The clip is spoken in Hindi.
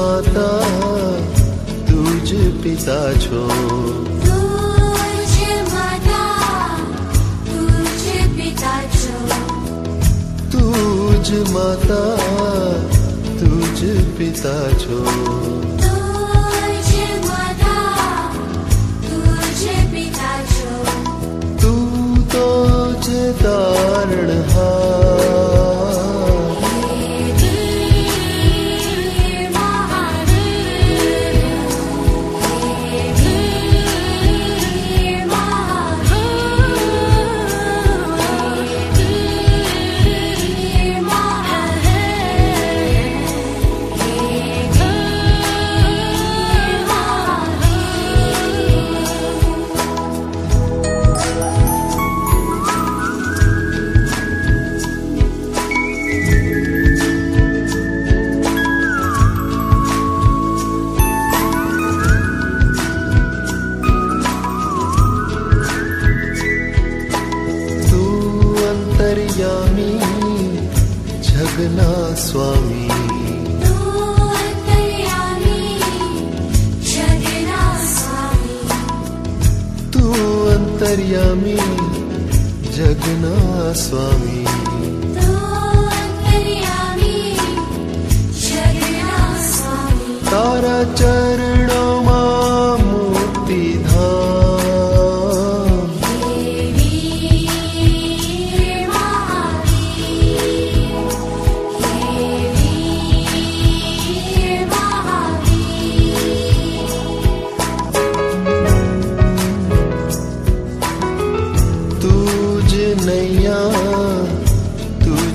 माता तुझ पिता छो। तुझ माता तुझ पिता छो। अंतर्यामी जगना स्वामी। तू अंतर्यामी जगना स्वामी। तू अंतर्यामी